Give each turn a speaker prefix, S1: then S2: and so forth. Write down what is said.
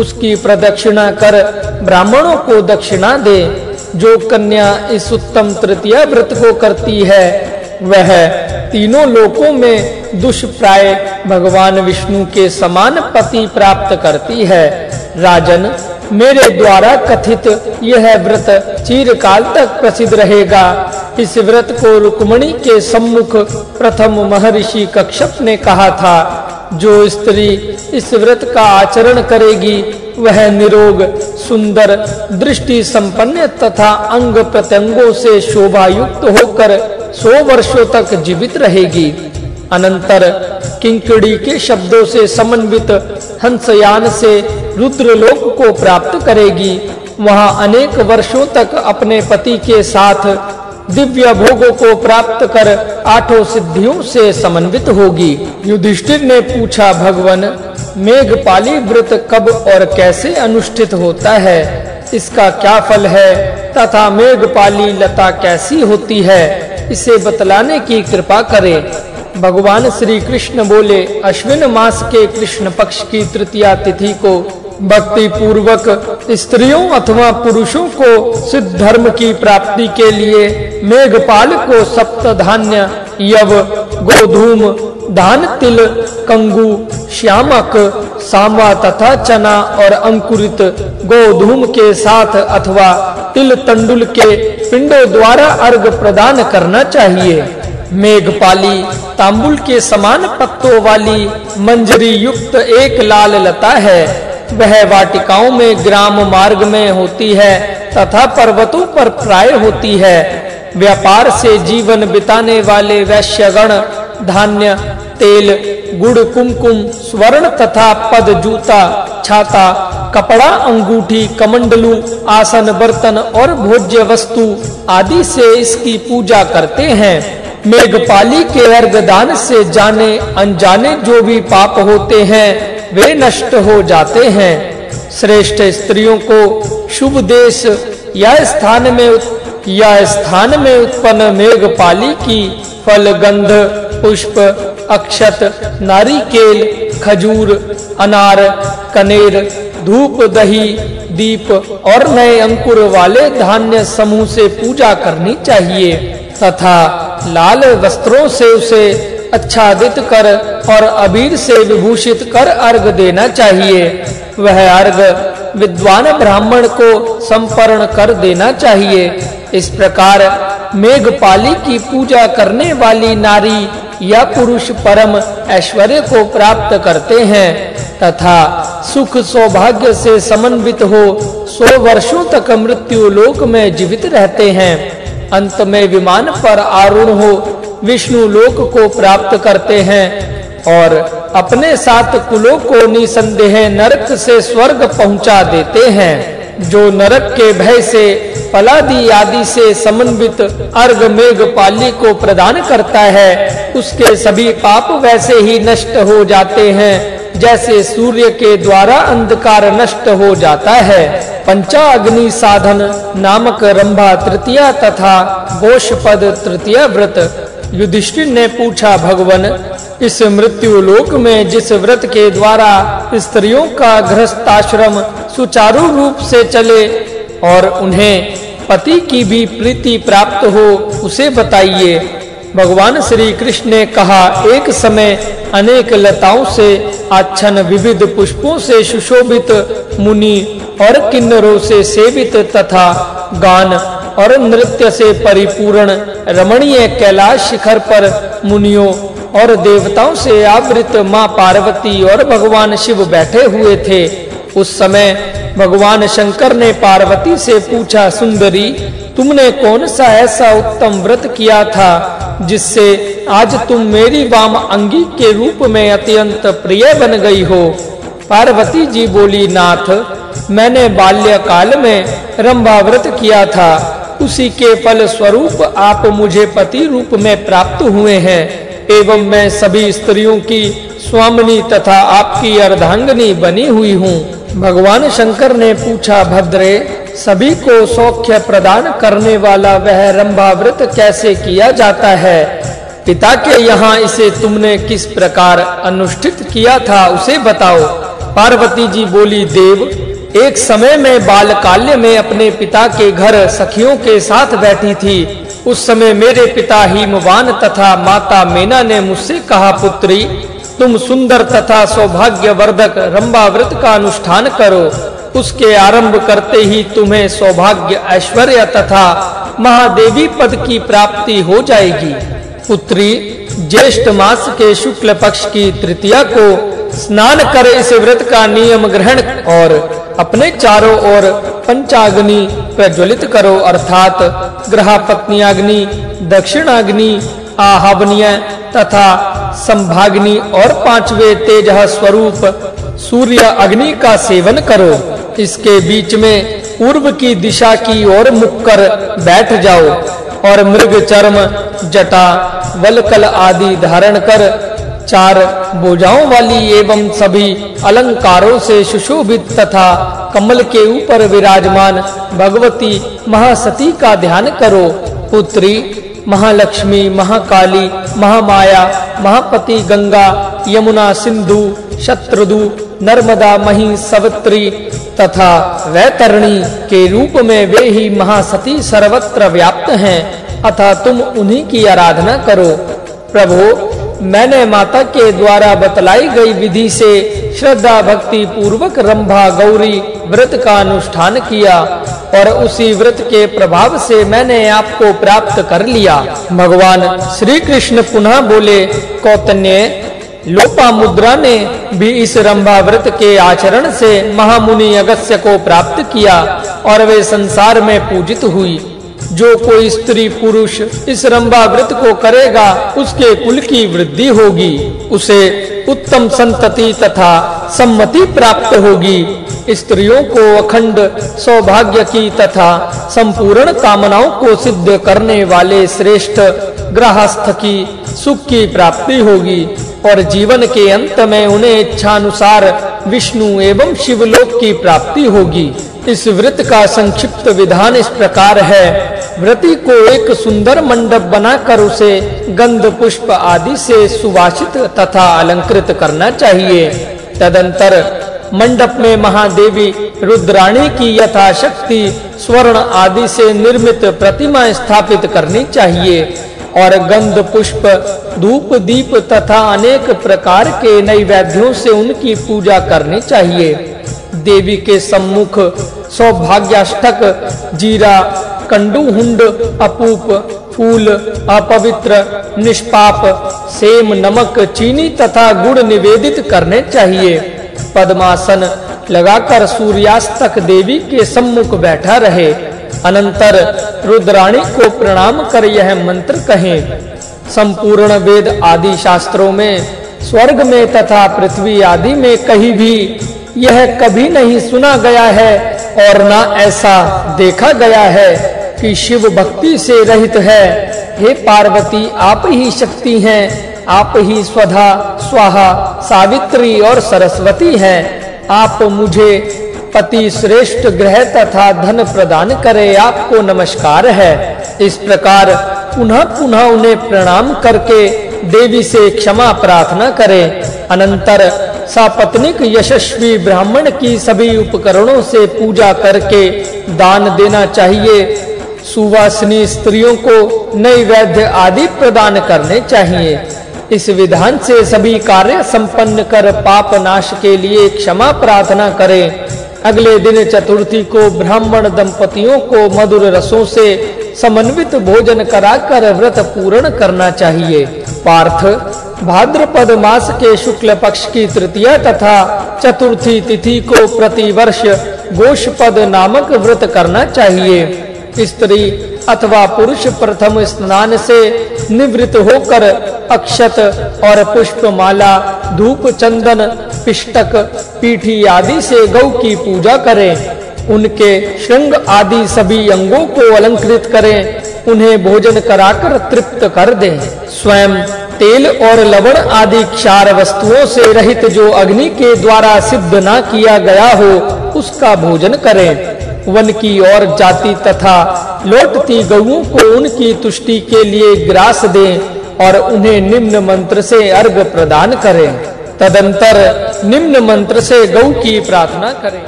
S1: उसकी प्रदक्षिणा कर ब्राह्मणों को दक्षिणा दे। जो कन्या इस उत्तम तृतीय व्रत को करती है, वह तीनों लोकों में दुष्प्राय भगवान विष्णु के समान पति प्राप्त करती है। राजन, मेरे द्वारा कथित यह व्रत चिरकाल तक प्रसिद्ध रहेगा। इस व्रत को रुक्मणी के सम्मुख प्रथम महर्षि कक्षप ने कहा था। जो स्त्री इस व्रत का आचरण करेगी, वह निरोग, सुंदर दृष्टि संपन्न तथा अंग प्रत्यंगों से शोभा युक्त होकर सौ वर्षों तक जीवित रहेगी। अनंतर किंकड़ी के शब्दों से समन्वित हंसयान से रुद्रलोक को प्राप्त करेगी। वहाँ अनेक वर्षों तक अपने पति के साथ दिव्य भोगों को प्राप्त कर आठों सिद्धियों से समन्वित होगी। युधिष्ठिर ने पूछा, भगवन, मेघपाली व्रत कब और कैसे अनुष्ठित होता है? इसका क्या फल है? तथा मेघपाली लता कैसी होती है? इसे बतलाने की कृपा करें। भगवान श्री कृष्ण बोले, अश्विन मास के कृष्ण पक्ष की तृतीया तिथि को भक्ति पूर्वक स्त्रियों अथवा पुरुषों को सिद्ध धर्म की प्राप्ति के लिए मेघपाल को सप्त धान्य, यव, गोधूम, धान, तिल, कंगु, श्यामक, सांवा तथा चना और अंकुरित गोधूम के साथ अथवा तिल तंडुल के पिंडों द्वारा अर्घ प्रदान करना चाहिए। मेघपाली तांबुल के समान पत्तों वाली मंजरी युक्त एक लाल लता है। वह वाटिकाओं में ग्राम मार्ग में होती है तथा पर्वतों पर प्राय होती है। व्यापार से जीवन बिताने वाले वैश्यगण, धान्य, तेल, गुड़, कुमकुम, स्वर्ण तथा पद जूता, छाता, कपड़ा, अंगूठी, कमंडलू, आसन, बर्तन और भोज्य वस्तु आदि से इसकी पूजा करते हैं। मेघपाली के अर्घदान से जाने, अनजाने जो भी पाप होते हैं, वे नष्ट हो जाते हैं। श्रेष्ठ स्त्रियों को शुभ देश या स्थान में या स्थान में उत्पन्न मेघपाली की फल गंध, पुष्प, अक्षत, नारिकेल, खजूर, अनार, कनेर, धूप, दही, दीप और नए अंकुर वाले धान्य समूह से पूजा करनी चाहिए तथा लाल वस्त्रों से उसे आच्छादित कर और अबीर से विभूषित कर अर्घ देना चाहिए। वह अर्घ विद्वान ब्राह्मण को संपर्ण कर देना चाहिए। इस प्रकार मेघपाली की पूजा करने वाली नारी या पुरुष परम ऐश्वर्य को प्राप्त करते हैं तथा सुख सौभाग्य से समन्वित हो सौ वर्षों तक मृत्यु लोक में जीवित रहते हैं। अंत में विमान पर आरूढ़ हो विष्णु लोक को प्राप्त करते हैं और अपने सात कुलों को निसंदेह नरक से स्वर्ग पहुँचा देते हैं, जो नरक के भय से, पलादी आदि से समन्वित अर्घ मेघ पाली को प्रदान करता है, उसके सभी पाप वैसे ही नष्ट हो जाते हैं, जैसे सूर्य के द्वारा अंधकार नष्ट हो जाता है। पंचा अग्नि साधन नामक रंभा तृतीया तथा गोशपद तृतीया व्रत। युधिष्ठिर ने पूछा, भगवन इस मृत्यु लोक में जिस व्रत के द्वारा स्त्रियों का गृहस्थाश्रम सुचारू रूप से चले और उन्हें पति की भी प्रीति प्राप्त हो, उसे बताइए। भगवान श्री कृष्ण ने कहा, एक समय अनेक लताओं से, आच्छन विविध पुष्पों से सुशोभित, मुनि और किन्नरों से सेवित तथा गान और नृत्य से परिपूर्ण रमणीय कैलाश शिखर पर मुनियों और देवताओं से आवृत माँ पार्वती और भगवान शिव बैठे हुए थे। उस समय भगवान शंकर ने पार्वती से पूछा, सुंदरी, तुमने कौन सा ऐसा उत्तम व्रत किया था, जिससे आज तुम मेरी वाम अंगी के रूप में अत्यंत प्रिय बन गई हो? पार्वती जी बोली, नाथ, मैंने बाल्यकाल में रंभा व्रत किया था। उसी के फल स्वरूप आप मुझे पति रूप में प्राप्त हुए हैं। एवं मैं सभी स्त्रियों की स्वामिनी तथा आपकी अर्धांगनी बनी हुई हूँ। भगवान शंकर ने पूछा, भद्रे, सभी को सौख्य प्रदान करने वाला वह रंभा व्रत कैसे किया जाता है? पिता के यहाँ इसे तुमने किस प्रकार अनुष्ठित किया था, उसे बताओ। पार्वती जी बोली, देव, एक समय में बालकाल्य में अपने पिता के घर सखियों के साथ बैठी थी। उस समय मेरे पिता हिमवान तथा माता मेना ने मुझसे कहा, पुत्री, तुम सुंदर तथा सौभाग्यवर्धक रंबा व्रत का अनुष्ठान करो। उसके आरंभ करते ही तुम्हें सौभाग्य ऐश्वर्य तथा महादेवी पद की प्राप्ति हो जाएगी। पुत्री, ज्येष्ठ मास के शुक्ल पक्ष की तृतीया को स्नान कर इस व्रत का नियम ग्रहण और अपने चारों ओर पंचाग्नि प्रज्वलित करो, अर्थात ग्रह पत्नीग्नि दक्षिणाग्नि, आहवनीय तथा संभाग्नि और पांचवे तेज स्वरूप सूर्य अग्नि का सेवन करो। इसके बीच में पूर्व की दिशा की ओर मुख कर बैठ जाओ और मृग, चर्म, जटा, वलकल आदि धारण कर चार भुजाओं वाली एवं सभी अलंकारों से सुशोभित तथा कमल के ऊपर विराजमान भगवती महासती का ध्यान करो। पुत्री, महालक्ष्मी, महाकाली, महामाया, महापति गंगा, यमुना सिंधु, शत्रुदु, नर्मदा मही सवित्री तथा वैतरणी के रूप में वे ही महासती सर्वत्र व्याप्त हैं। अतः तुम उन्हीं की आराधना करो। प्रभु मैंने माता के द्वारा बतलाई गई विधि से श्रद्धा भक्ति पूर्वक रंभा गौरी व्रत का अनुष्ठान किया और उसी व्रत के प्रभाव से मैंने आपको प्राप्त कर लिया। भगवान श्री कृष्ण पुनः बोले, कौतन्य, लोपा मुद्रा ने भी इस रंभा व्रत के आचरण से महामुनि अगस्त्य को प्राप्त किया और वे संसार में पूजित हुई। जो कोई स्त्री पुरुष इस रंभा व्रत को करेगा, उसके कुल की वृद्धि होगी। उसे उत्तम संतति तथा सम्मति प्राप्त होगी। स्त्रियों को अखंड सौभाग्य की तथा संपूर्ण कामनाओं को सिद्ध करने वाले श्रेष्ठ गृहस्थ की सुख की प्राप्ति होगी और जीवन के अंत में उन्हें इच्छा अनुसार विष्णु एवं शिवलोक की प्राप्ति होगी। इस व्रत का संक्षिप्त विधान इस प्रकार है। व्रती को एक सुंदर मंडप बनाकर उसे गंध, पुष्प आदि से सुवासित तथा अलंकृत करना चाहिए। तदंतर मंडप में महादेवी रुद्राणी की यथाशक्ति, स्वर्ण आदि से निर्मित प्रतिमा स्थापित करनी चाहिए और गंध, पुष्प, धूप, दीप तथा अनेक प्रकार के नैवेद्यों से उनकी पूजा करनी चाहिए। देवी के सम्मुख सौभाग्याष्टक जीरा कंडुहुंड अपूप, फूल, अपवित्र, निष्पाप, सेम, नमक, चीनी तथा गुड़ निवेदित करने चाहिए। पद्मासन, लगाकर सूर्यास्त तक देवी के सम्मुख बैठा रहे। अनंतर, रुद्राणी को प्रणाम कर यह मंत्र कहें। संपूर्ण वेद आदि शास्त्रों में, स्वर्ग में तथा पृथ्वी आदि में कहीं भी यह कभी नहीं सुना गया है और ना ऐसा देखा गया है। कि शिव भक्ति से रहित है। हे पार्वती, आप ही शक्ति हैं। आप ही स्वधा, स्वाहा, सावित्री और सरस्वती हैं। आप मुझे पति श्रेष्ठ ग्रह तथा धन प्रदान करे, आपको नमस्कार है। इस प्रकार पुनः पुनः उन्हें प्रणाम करके देवी से क्षमा प्रार्थना करें। अनंतर सापत्निक यशस्वी ब्राह्मण की सभी उपकरणों से पूजा करके दान देना चाहिए। सुवासिनी स्त्रियों को नैवेद्य आदि प्रदान करने चाहिए। इस विधान से सभी कार्य संपन्न कर पाप नाश के लिए क्षमा प्रार्थना करें। अगले दिन चतुर्थी को ब्राह्मण दंपतियों को मधुर रसों से समन्वित भोजन कराकर व्रत पूर्ण करना चाहिए। पार्थ, भाद्रपद मास के शुक्ल पक्ष की तृतीया तथा चतुर्थी तिथि को प्रतिवर्ष गोषपद नामक व्रत करना चाहिए। स्त्री अथवा पुरुष प्रथम स्नान से निवृत्त होकर अक्षत और पुष्पमाला धूप चंदन पिष्टक, पीठी आदि से गौ की पूजा करें। उनके श्रृंग आदि सभी अंगों को अलंकृत करें। उन्हें भोजन कराकर तृप्त कर दें। स्वयं तेल और लवण आदि क्षार वस्तुओं से रहित जो अग्नि के द्वारा सिद्ध न किया गया हो, उसका भोजन करें। वन की ओर जाती तथा लौटती गऊ को उनकी तुष्टि के लिए ग्रास दें और उन्हें निम्न मंत्र से अर्घ प्रदान करें। तदंतर निम्न मंत्र से गऊ की प्रार्थना करें।